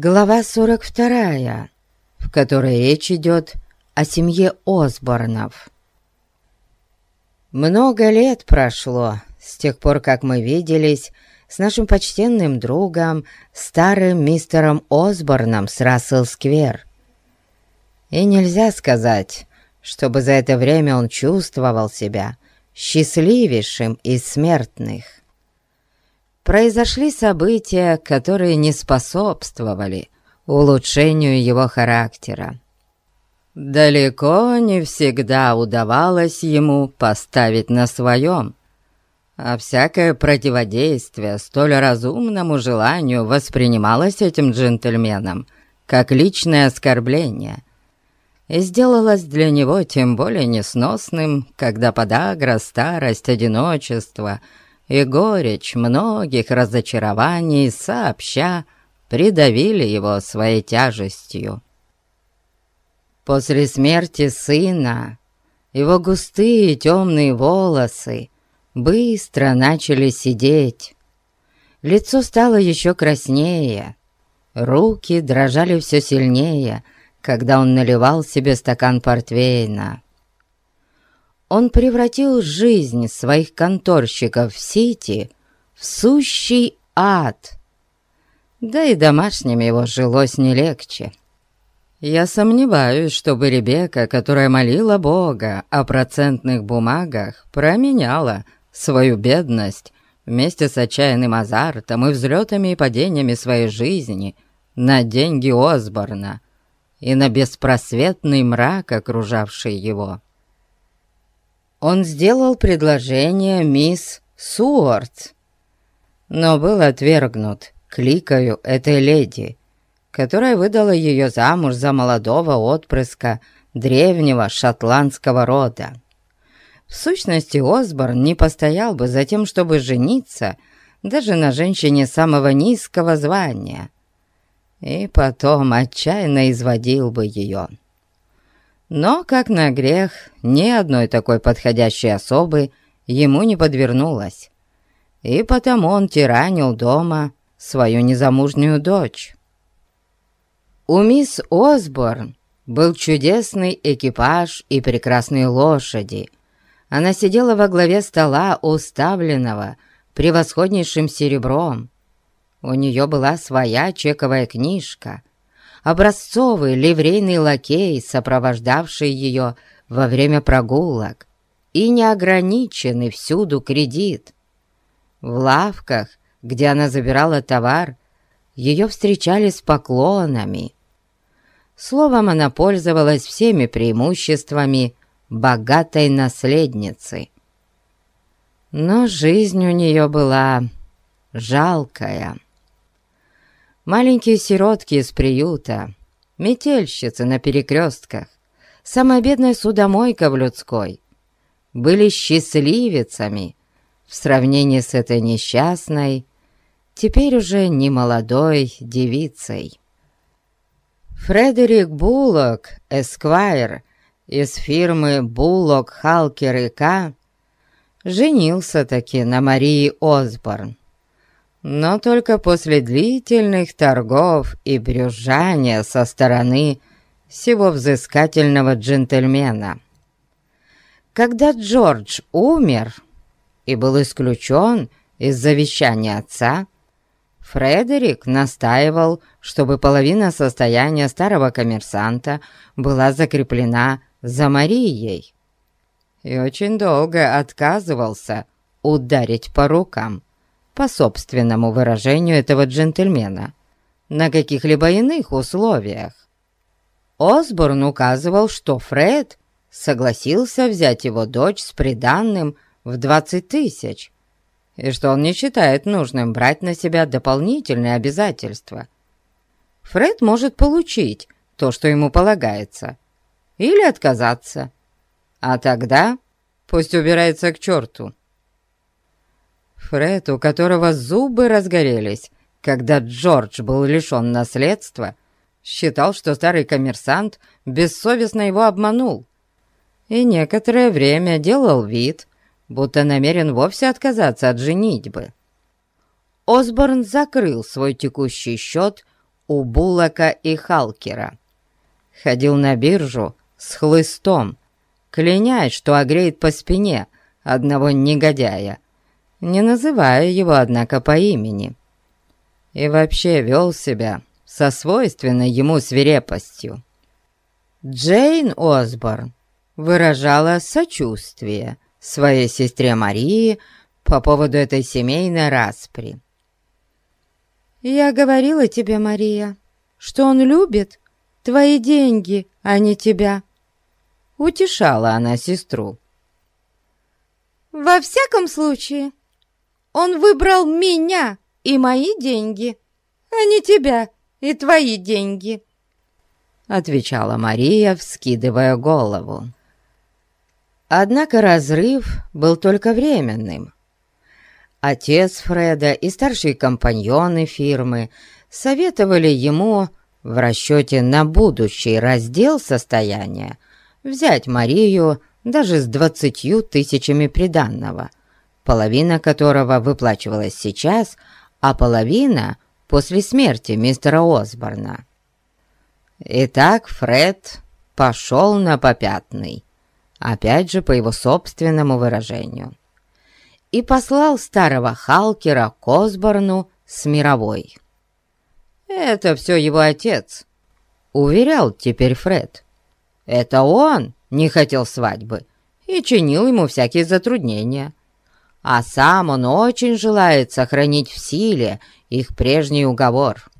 Глава 42, в которой речь идет о семье Осборнов. Много лет прошло с тех пор, как мы виделись с нашим почтенным другом, старым мистером Осборном с Рассел-сквер. И нельзя сказать, чтобы за это время он чувствовал себя счастливейшим из смертных произошли события, которые не способствовали улучшению его характера. Далеко не всегда удавалось ему поставить на своем, а всякое противодействие столь разумному желанию воспринималось этим джентльменом как личное оскорбление и сделалось для него тем более несносным, когда подагра, старость, одиночество — и горечь многих разочарований сообща придавили его своей тяжестью. После смерти сына его густые темные волосы быстро начали сидеть. Лицо стало еще краснее, руки дрожали все сильнее, когда он наливал себе стакан портвейна он превратил жизнь своих конторщиков в Сити в сущий ад. Да и домашним его жилось не легче. Я сомневаюсь, чтобы Ребекка, которая молила Бога о процентных бумагах, променяла свою бедность вместе с отчаянным азартом и взлетами и падениями своей жизни на деньги Осборна и на беспросветный мрак, окружавший его он сделал предложение мисс Суорт, но был отвергнут кликою этой леди, которая выдала ее замуж за молодого отпрыска древнего шотландского рода. В сущности, Осборн не постоял бы за тем, чтобы жениться даже на женщине самого низкого звания, и потом отчаянно изводил бы ее. Но, как на грех, ни одной такой подходящей особы ему не подвернулось, и потому он тиранил дома свою незамужнюю дочь. У мисс Осборн был чудесный экипаж и прекрасные лошади. Она сидела во главе стола, уставленного превосходнейшим серебром. У нее была своя чековая книжка, образцовый ливрейный лакей, сопровождавший ее во время прогулок, и неограниченный всюду кредит. В лавках, где она забирала товар, ее встречали с поклонами. Словом, она пользовалась всеми преимуществами богатой наследницы. Но жизнь у нее была жалкая. Маленькие сиротки из приюта, метельщицы на перекрестках, самая бедная судомойка в людской, были счастливицами в сравнении с этой несчастной, теперь уже не молодой девицей. Фредерик Буллок, эсквайр, из фирмы Буллок, Халкер и К, женился таки на Марии Осборн но только после длительных торгов и брюзжания со стороны всего взыскательного джентльмена. Когда Джордж умер и был исключен из завещания отца, Фредерик настаивал, чтобы половина состояния старого коммерсанта была закреплена за Марией и очень долго отказывался ударить по рукам по собственному выражению этого джентльмена, на каких-либо иных условиях. Осборн указывал, что Фред согласился взять его дочь с приданным в 20 тысяч, и что он не считает нужным брать на себя дополнительные обязательства. Фред может получить то, что ему полагается, или отказаться, а тогда пусть убирается к черту. Фред, у которого зубы разгорелись, когда Джордж был лишен наследства, считал, что старый коммерсант бессовестно его обманул. И некоторое время делал вид, будто намерен вовсе отказаться от женитьбы. Осборн закрыл свой текущий счет у Буллока и Халкера. Ходил на биржу с хлыстом, клянясь, что огреет по спине одного негодяя, не называя его, однако, по имени. И вообще вел себя со свойственной ему свирепостью. Джейн Осборн выражала сочувствие своей сестре Марии по поводу этой семейной распри. «Я говорила тебе, Мария, что он любит твои деньги, а не тебя», — утешала она сестру. «Во всяком случае, он выбрал меня и мои деньги, а не тебя и твои деньги», — отвечала Мария, вскидывая голову. Однако разрыв был только временным. Отец Фреда и старшие компаньоны фирмы советовали ему в расчете на будущий раздел состояния взять Марию даже с двадцатью тысячами приданного, половина которого выплачивалась сейчас, а половина после смерти мистера Осборна. Итак, Фред пошел на попятный, опять же по его собственному выражению и послал старого Халкера к Осборну с мировой. «Это все его отец», — уверял теперь Фред. «Это он не хотел свадьбы и чинил ему всякие затруднения. А сам он очень желает сохранить в силе их прежний уговор».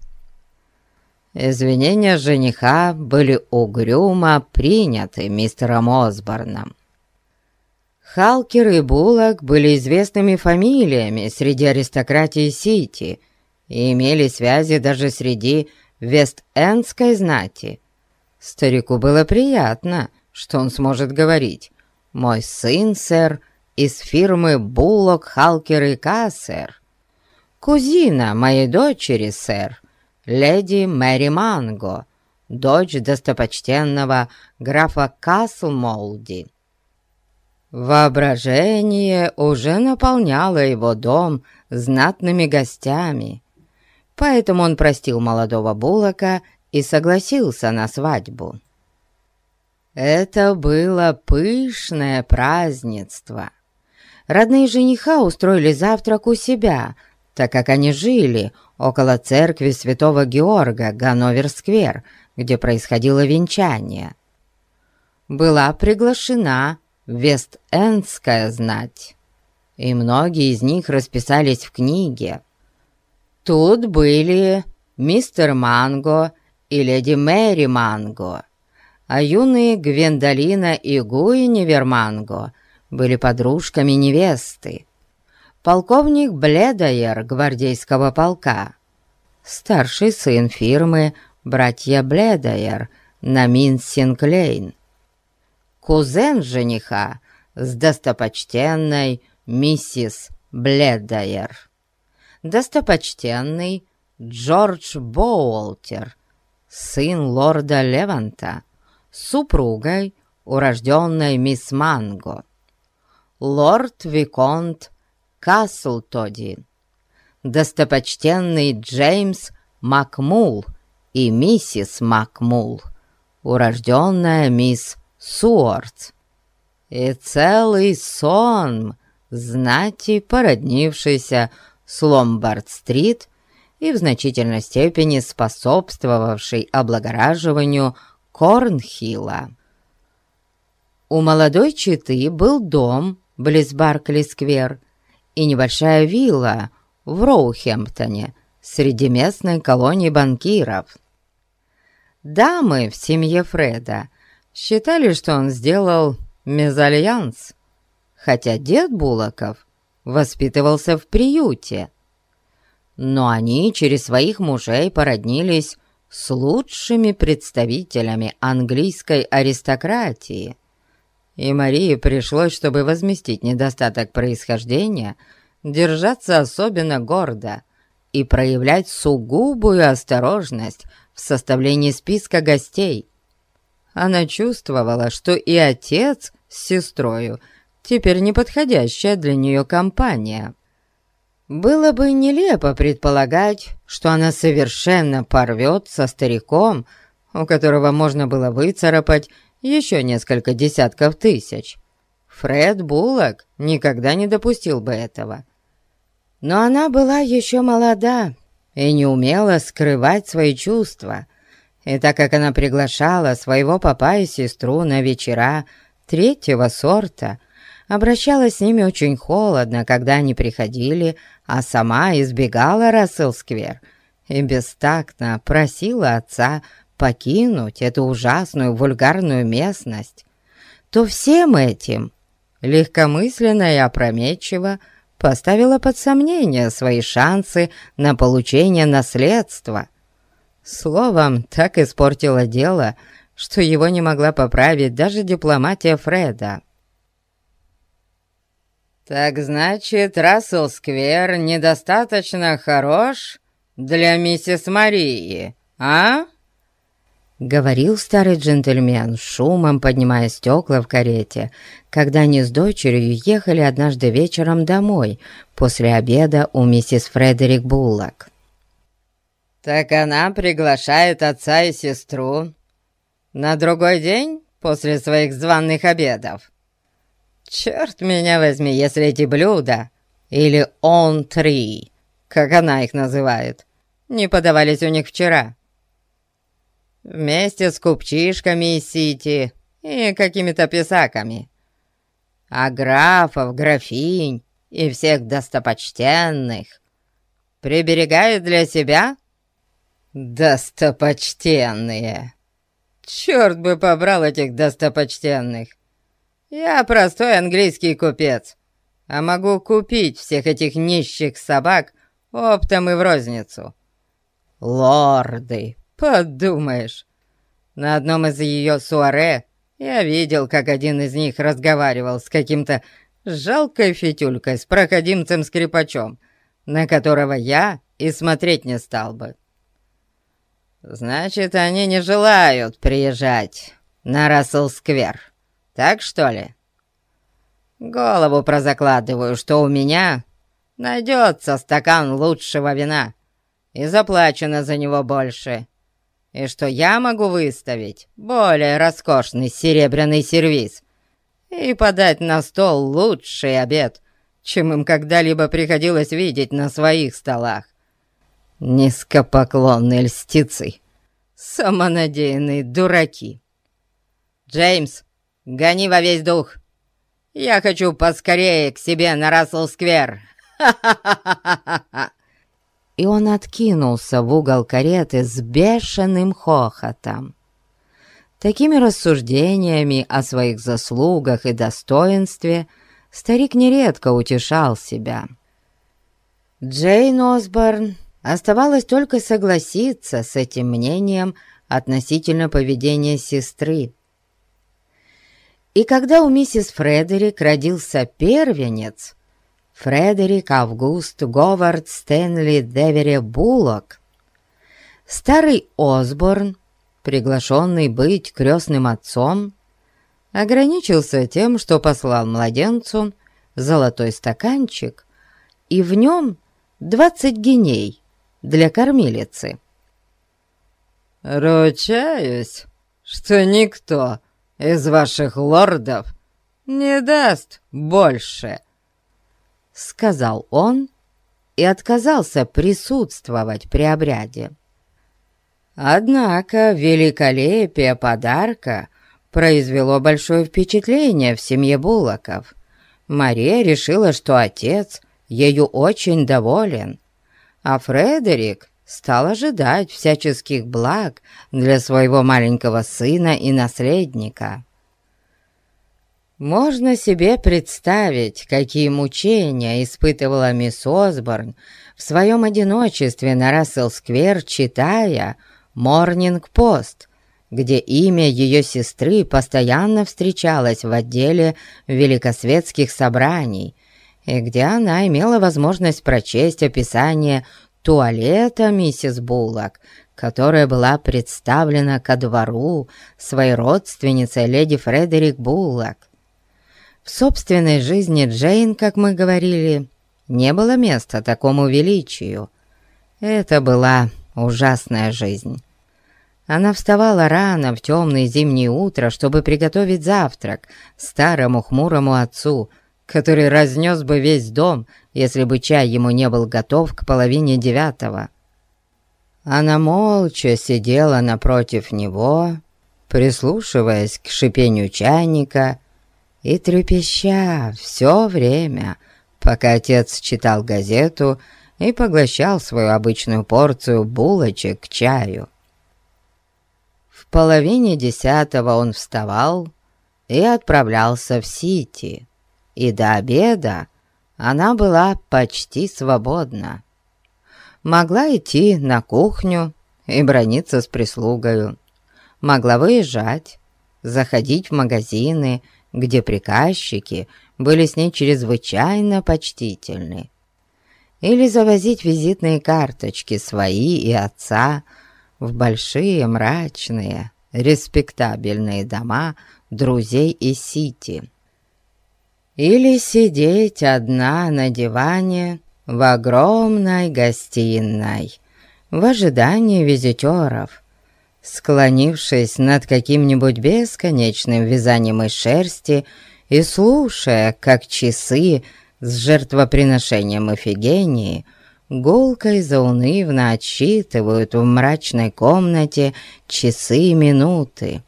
Извинения жениха были угрюмо приняты мистером Осборном. Халкер и Буллок были известными фамилиями среди аристократии Сити и имели связи даже среди Вест-Эндской знати. Старику было приятно, что он сможет говорить «Мой сын, сэр, из фирмы Буллок, Халкер и Кассер. Кузина моей дочери, сэр, леди Мэри Манго, дочь достопочтенного графа Каслмолди». Воображение уже наполняло его дом знатными гостями, поэтому он простил молодого Булока и согласился на свадьбу. Это было пышное празднество. Родные жениха устроили завтрак у себя, так как они жили около церкви святого Георга, Ганновер-сквер, где происходило венчание. Была приглашена Вест-Эндская знать, и многие из них расписались в книге. Тут были мистер Манго и леди Мэри Манго, а юные Гвендолина и Гуинивер Манго были подружками невесты. Полковник Бледайер гвардейского полка, старший сын фирмы братья Бледайер на Минсинклейн, кузен жениха с достопочтенной миссис Бледдайер, достопочтенный Джордж Боуолтер, сын лорда Леванта, супругой, урожденной мисс Манго, лорд Виконт Каслтоди, достопочтенный Джеймс Макмул и миссис Макмул, урожденная мисс Суорт. И целый сон знати, породнившийся с Ломбард-стрит и в значительной степени способствовавший облагораживанию Корнхилла. У молодой четы был дом близ Баркли-сквер и небольшая вилла в Роухемптоне среди местной колонии банкиров. Дамы в семье Фреда считали, что он сделал мезальянс, хотя дед Булаков воспитывался в приюте. Но они через своих мужей породнились с лучшими представителями английской аристократии, и Марии пришлось, чтобы возместить недостаток происхождения, держаться особенно гордо и проявлять сугубую осторожность в составлении списка гостей, она чувствовала, что и отец с сестрою теперь неподходящая для нее компания. Было бы нелепо предполагать, что она совершенно порвет со стариком, у которого можно было выцарапать еще несколько десятков тысяч. Фред Буллок никогда не допустил бы этого. Но она была еще молода и не умела скрывать свои чувства. И так как она приглашала своего папа и сестру на вечера третьего сорта, обращалась с ними очень холодно, когда они приходили, а сама избегала Рассел-сквер и бестактно просила отца покинуть эту ужасную вульгарную местность, то всем этим легкомысленно и опрометчиво поставила под сомнение свои шансы на получение наследства. Словом, так испортила дело, что его не могла поправить даже дипломатия Фреда. «Так значит, Рассел-сквер недостаточно хорош для миссис Марии, а?» Говорил старый джентльмен, шумом поднимая стекла в карете, когда они с дочерью ехали однажды вечером домой после обеда у миссис Фредерик Буллок. «Так она приглашает отца и сестру на другой день после своих званых обедов?» Черт меня возьми, если эти блюда, или он-три, как она их называет, не подавались у них вчера. Вместе с купчишками из Сити и какими-то писаками. А графов, графинь и всех достопочтенных приберегает для себя достопочтенные. Черт бы побрал этих достопочтенных! Я простой английский купец, а могу купить всех этих нищих собак оптом и в розницу. Лорды, подумаешь. На одном из ее суаре я видел, как один из них разговаривал с каким-то жалкой фитюлькой с проходимцем-скрипачом, на которого я и смотреть не стал бы. Значит, они не желают приезжать на Рассел-сквер. Так что ли? Голову прозакладываю, что у меня найдется стакан лучшего вина, и заплачено за него больше, и что я могу выставить более роскошный серебряный сервиз и подать на стол лучший обед, чем им когда-либо приходилось видеть на своих столах. Низкопоклонные льстицы, самонадеянные дураки. Джеймс, Гони во весь дух. Я хочу поскорее к себе на Рассел-сквер. И он откинулся в угол кареты с бешеным хохотом. Такими рассуждениями о своих заслугах и достоинстве старик нередко утешал себя. Джейн Осборн оставалось только согласиться с этим мнением относительно поведения сестры. И когда у миссис Фредерик родился первенец, Фредерик Август Говард Стэнли Девери Буллок, старый Осборн, приглашенный быть крестным отцом, ограничился тем, что послал младенцу золотой стаканчик и в нем двадцать геней для кормилицы. «Ручаюсь, что никто из ваших лордов не даст больше», — сказал он и отказался присутствовать при обряде. Однако великолепие подарка произвело большое впечатление в семье Буллоков. Мария решила, что отец ею очень доволен, а Фредерик стал ожидать всяческих благ для своего маленького сына и наследника. Можно себе представить, какие мучения испытывала мисс Осборн в своем одиночестве на Рассел-сквер, читая «Морнинг-пост», где имя ее сестры постоянно встречалось в отделе великосветских собраний, и где она имела возможность прочесть описание туалета миссис Буллок, которая была представлена ко двору своей родственницей леди Фредерик Буллок. В собственной жизни Джейн, как мы говорили, не было места такому величию. Это была ужасная жизнь. Она вставала рано в темное зимнее утро, чтобы приготовить завтрак старому хмурому отцу, который разнес бы весь дом, если бы чай ему не был готов к половине девятого. Она молча сидела напротив него, прислушиваясь к шипению чайника и трепеща все время, пока отец читал газету и поглощал свою обычную порцию булочек к чаю. В половине десятого он вставал и отправлялся в Сити, и до обеда она была почти свободна. Могла идти на кухню и брониться с прислугою. Могла выезжать, заходить в магазины, где приказчики были с ней чрезвычайно почтительны. Или завозить визитные карточки свои и отца в большие мрачные, респектабельные дома друзей из Сити. Или сидеть одна на диване в огромной гостиной в ожидании визитеров, склонившись над каким-нибудь бесконечным вязанием из шерсти и слушая, как часы с жертвоприношением Эфигении гулко и заунывно отсчитывают в мрачной комнате часы и минуты.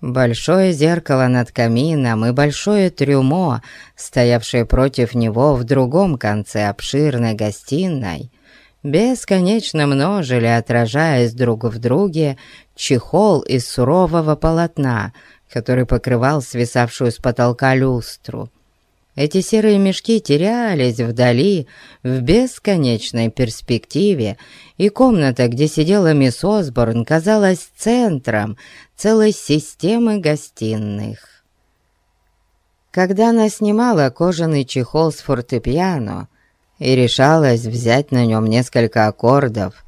Большое зеркало над камином и большое трюмо, стоявшее против него в другом конце обширной гостиной, бесконечно множили, отражаясь друг в друге, чехол из сурового полотна, который покрывал свисавшую с потолка люстру. Эти серые мешки терялись вдали, в бесконечной перспективе, и комната, где сидела мисс Осборн, казалась центром целой системы гостиных. Когда она снимала кожаный чехол с фортепиано и решалась взять на нем несколько аккордов,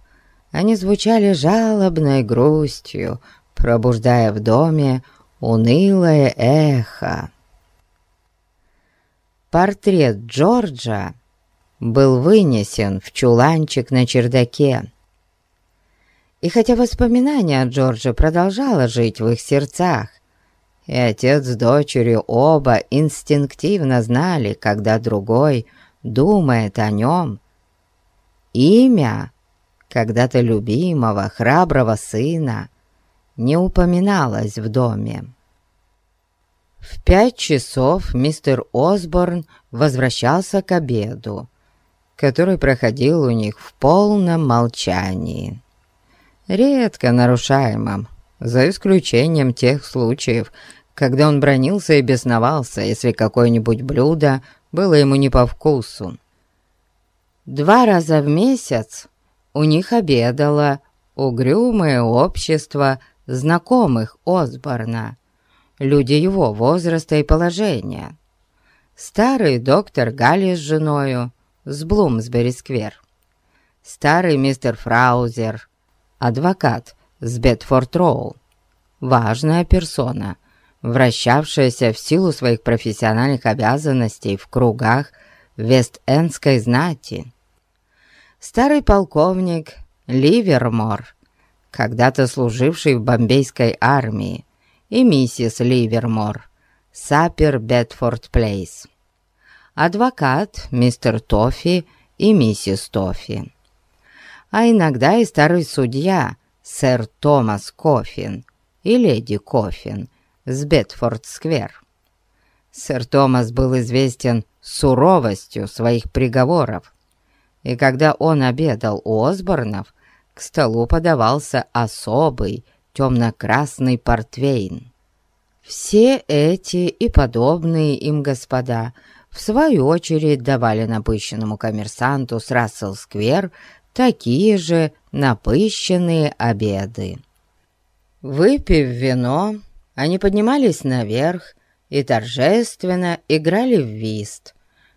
они звучали жалобной грустью, пробуждая в доме унылое эхо. Портрет Джорджа был вынесен в чуланчик на чердаке. И хотя воспоминание о Джордже продолжало жить в их сердцах, и отец с дочерью оба инстинктивно знали, когда другой думает о нем, имя когда-то любимого, храброго сына не упоминалось в доме. В пять часов мистер Осборн возвращался к обеду, который проходил у них в полном молчании. Редко нарушаемом, за исключением тех случаев, когда он бронился и бесновался, если какое-нибудь блюдо было ему не по вкусу. Два раза в месяц у них обедало угрюмое общество знакомых Осборна, люди его возраста и положения. Старый доктор Галли с женою с Блумсбери-сквер. Старый мистер Фраузер, адвокат с Бетфорд-Роу. Важная персона, вращавшаяся в силу своих профессиональных обязанностей в кругах Вест-Эндской знати. Старый полковник Ливермор, когда-то служивший в бомбейской армии, и миссис Ливермор, с Аппер-Бедфорд-плейс. Адвокат мистер Тоффи и миссис Тоффи. А иногда и старый судья сэр Томас Кофин и леди Кофин с Бедфорд-сквер. Сэр Томас был известен суровостью своих приговоров, и когда он обедал у Осборнов, к столу подавался особый темно-красный портвейн. Все эти и подобные им господа в свою очередь давали напыщенному коммерсанту с Рассел-сквер такие же напыщенные обеды. Выпив вино, они поднимались наверх и торжественно играли в вист,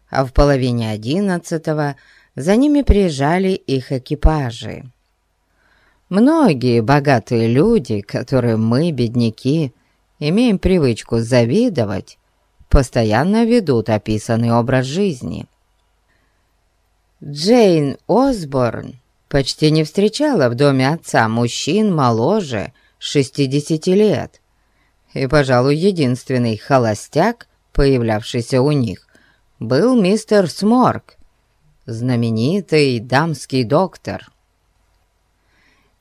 а в половине одиннадцатого за ними приезжали их экипажи. Многие богатые люди, которым мы, бедняки, имеем привычку завидовать, постоянно ведут описанный образ жизни. Джейн Осборн почти не встречала в доме отца мужчин моложе 60 лет, и, пожалуй, единственный холостяк, появлявшийся у них, был мистер Сморк, знаменитый дамский доктор.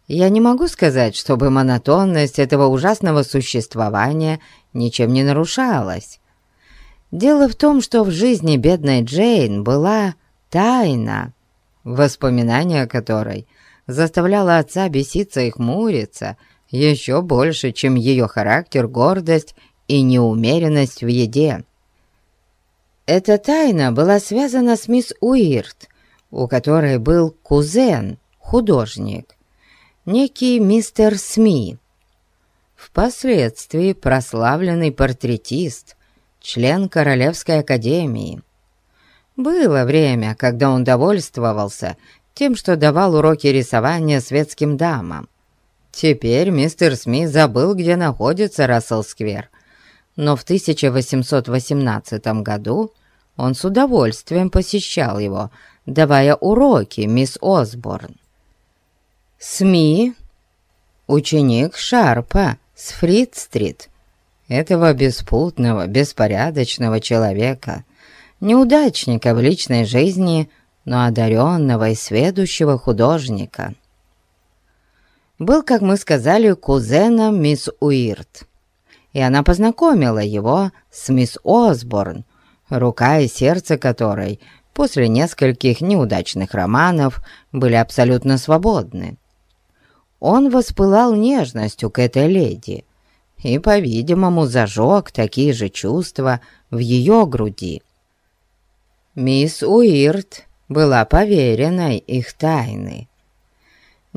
Я не могу сказать, чтобы монотонность этого ужасного существования ничем не нарушалась. Дело в том, что в жизни бедной Джейн была тайна, воспоминания которой заставляло отца беситься и хмуриться еще больше, чем ее характер, гордость и неумеренность в еде. Эта тайна была связана с мисс Уирт, у которой был кузен, художник, некий мистер СМИ. Впоследствии прославленный портретист, член Королевской академии. Было время, когда он довольствовался тем, что давал уроки рисования светским дамам. Теперь мистер Смит забыл, где находится Рассел-сквер, но в 1818 году он с удовольствием посещал его, давая уроки мисс Осборн. СМИ — ученик Шарпа с Фрид-стрит, этого беспутного, беспорядочного человека, неудачника в личной жизни, но одаренного и сведущего художника. Был, как мы сказали, кузеном мисс Уирт, и она познакомила его с мисс Осборн, рука и сердце которой после нескольких неудачных романов были абсолютно свободны. Он воспылал нежностью к этой леди и, по-видимому, зажег такие же чувства в ее груди. Мисс Уирт была поверенной их тайны.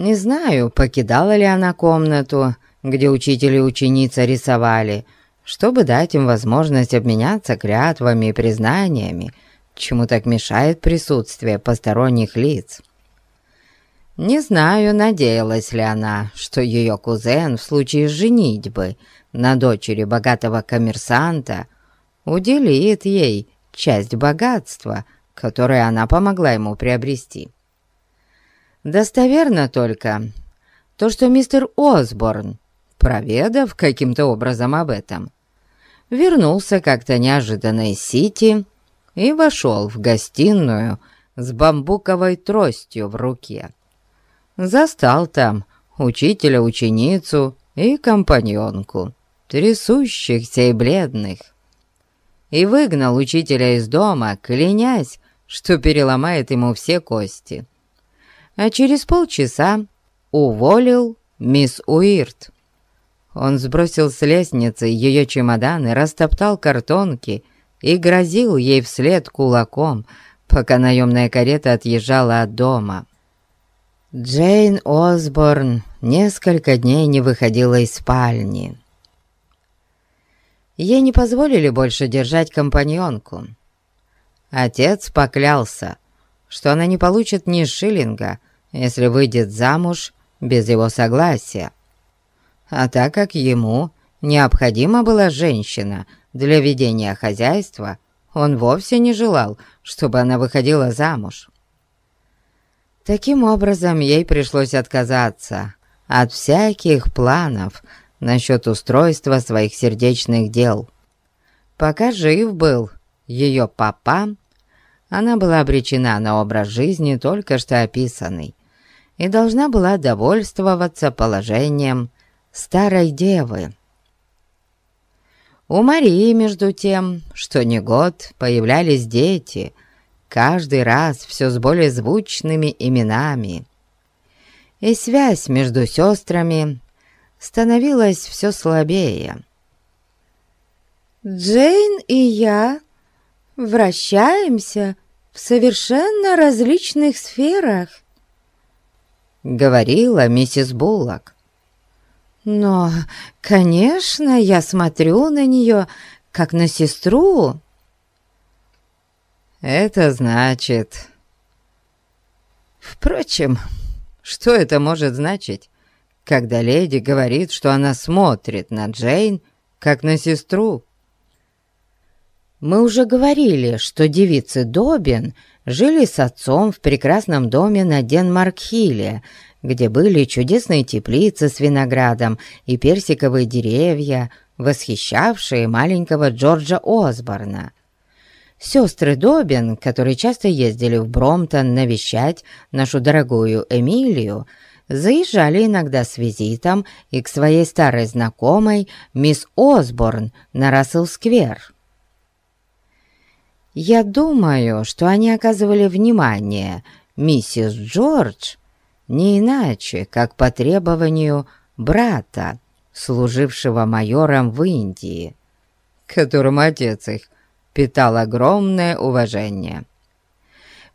Не знаю, покидала ли она комнату, где учитель и ученица рисовали, чтобы дать им возможность обменяться клятвами и признаниями, чему так мешает присутствие посторонних лиц. Не знаю, надеялась ли она, что ее кузен в случае женитьбы на дочери богатого коммерсанта уделит ей часть богатства, которое она помогла ему приобрести. Достоверно только то, что мистер Осборн проведав каким-то образом об этом, вернулся как-то неожиданно из Сити и вошел в гостиную с бамбуковой тростью в руке. Застал там учителя, ученицу и компаньонку, трясущихся и бледных, и выгнал учителя из дома, клянясь, что переломает ему все кости. А через полчаса уволил мисс Уирт. Он сбросил с лестницы ее чемоданы, растоптал картонки и грозил ей вслед кулаком, пока наемная карета отъезжала от дома. Джейн Осборн несколько дней не выходила из спальни. Ей не позволили больше держать компаньонку. Отец поклялся, что она не получит ни шиллинга, если выйдет замуж без его согласия. А так как ему необходима была женщина для ведения хозяйства, он вовсе не желал, чтобы она выходила замуж. Таким образом, ей пришлось отказаться от всяких планов насчет устройства своих сердечных дел. Пока жив был ее папа, она была обречена на образ жизни только что описанный и должна была довольствоваться положением старой девы. У Марии, между тем, что не год, появлялись дети, каждый раз все с более звучными именами. И связь между сестрами становилась все слабее. «Джейн и я вращаемся в совершенно различных сферах», — говорила миссис Буллок. Но, конечно, я смотрю на нее, как на сестру. Это значит... Впрочем, что это может значить, когда леди говорит, что она смотрит на Джейн, как на сестру? Мы уже говорили, что девицы Добин жили с отцом в прекрасном доме на Денмарк-Хилле, где были чудесные теплицы с виноградом и персиковые деревья, восхищавшие маленького Джорджа Осборна. Сестры Добин, которые часто ездили в Бромтон навещать нашу дорогую Эмилию, заезжали иногда с визитом и к своей старой знакомой мисс Осборн на Рассел-сквер. Я думаю, что они оказывали внимание миссис Джордж не иначе, как по требованию брата, служившего майором в Индии, которому отец их питал огромное уважение.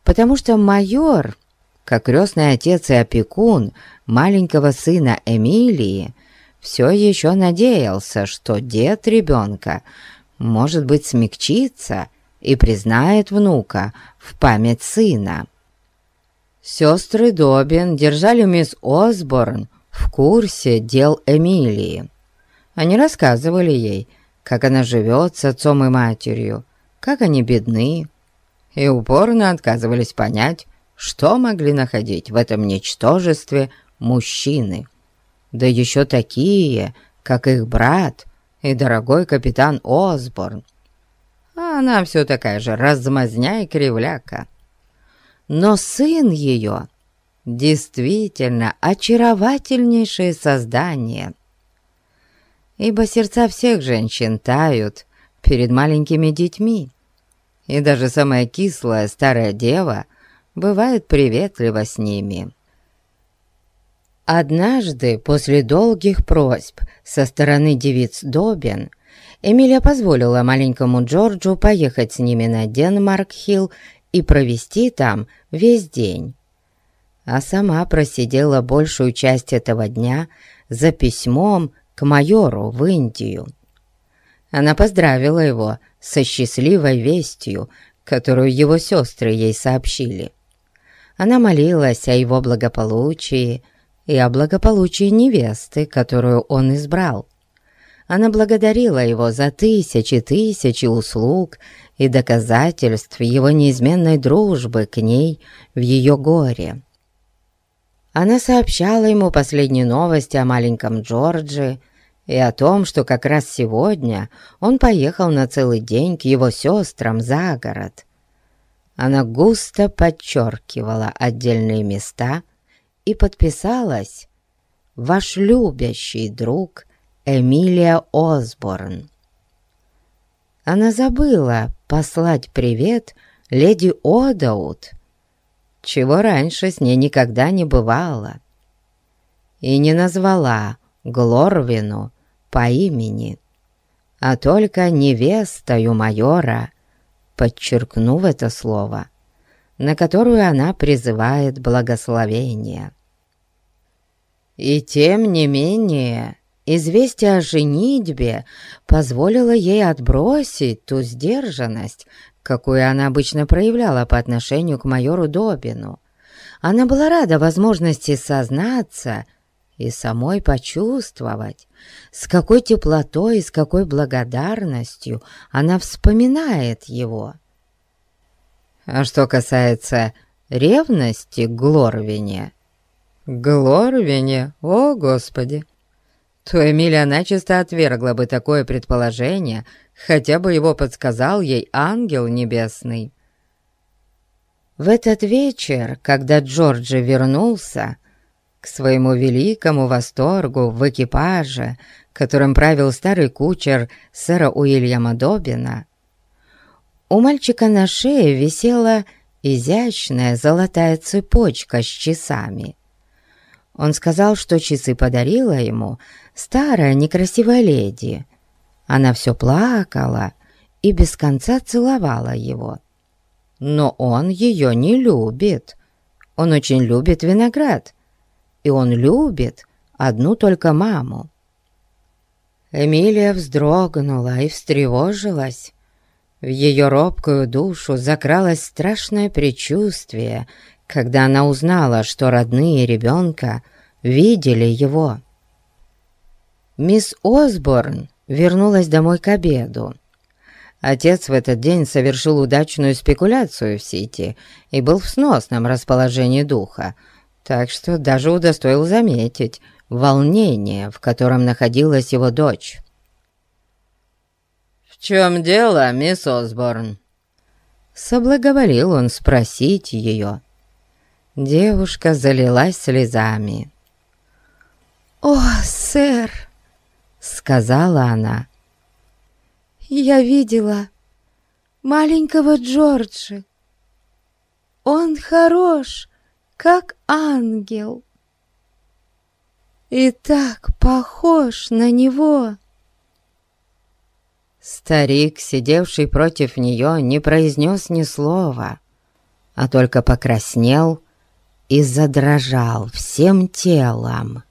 Потому что майор, как крестный отец и опекун маленького сына Эмилии, все еще надеялся, что дед ребенка, может быть, смягчится и признает внука в память сына. Сестры Добин держали мисс Осборн в курсе дел Эмилии. Они рассказывали ей, как она живет с отцом и матерью, как они бедны, и упорно отказывались понять, что могли находить в этом ничтожестве мужчины. Да еще такие, как их брат и дорогой капитан Осборн, а она все такая же размазня и кривляка. Но сын ее действительно очаровательнейшее создание, ибо сердца всех женщин тают перед маленькими детьми, и даже самая кислая старая дева бывает приветлива с ними. Однажды, после долгих просьб со стороны девиц Добин, Эмилия позволила маленькому Джорджу поехать с ними на Денмарк-Хилл и провести там весь день. А сама просидела большую часть этого дня за письмом к майору в Индию. Она поздравила его со счастливой вестью, которую его сестры ей сообщили. Она молилась о его благополучии и о благополучии невесты, которую он избрал. Она благодарила его за тысячи тысячи услуг и доказательств его неизменной дружбы к ней в ее горе. Она сообщала ему последние новости о маленьком Джорджи и о том, что как раз сегодня он поехал на целый день к его сестрам за город. Она густо подчеркивала отдельные места и подписалась «Ваш любящий друг Эмилия Осборн. Она забыла послать привет леди Одаут, чего раньше с ней никогда не бывало, и не назвала Глорвину по имени, а только невестою майора, подчеркнув это слово, на которую она призывает благословение. И тем не менее Известие о женитьбе позволило ей отбросить ту сдержанность, какую она обычно проявляла по отношению к майору Добину. Она была рада возможности сознаться и самой почувствовать, с какой теплотой и с какой благодарностью она вспоминает его. А что касается ревности к Глорвине... Глорвине, о господи! То Эмилия начисто отвергла бы такое предположение, хотя бы его подсказал ей ангел небесный. В этот вечер, когда Джорджи вернулся, к своему великому восторгу в экипаже, которым правил старый кучер сэра Уильяма Добина, у мальчика на шее висела изящная золотая цепочка с часами. Он сказал, что часы подарила ему старая некрасивая леди. Она все плакала и без конца целовала его. Но он ее не любит. Он очень любит виноград. И он любит одну только маму. Эмилия вздрогнула и встревожилась. В ее робкую душу закралось страшное предчувствие, когда она узнала, что родные ребенка видели его. Мисс Осборн вернулась домой к обеду. отец в этот день совершил удачную спекуляцию в Сити и был в сносном расположении духа, так что даже удостоил заметить волнение, в котором находилась его дочь. «В чем дело, мисс Осборн?» Соблаговолил он спросить ее. Девушка залилась слезами. «О, сэр!» — сказала она. «Я видела маленького Джорджа. Он хорош, как ангел, и так похож на него». Старик, сидевший против нее, не произнес ни слова, а только покраснел и задрожал всем телом.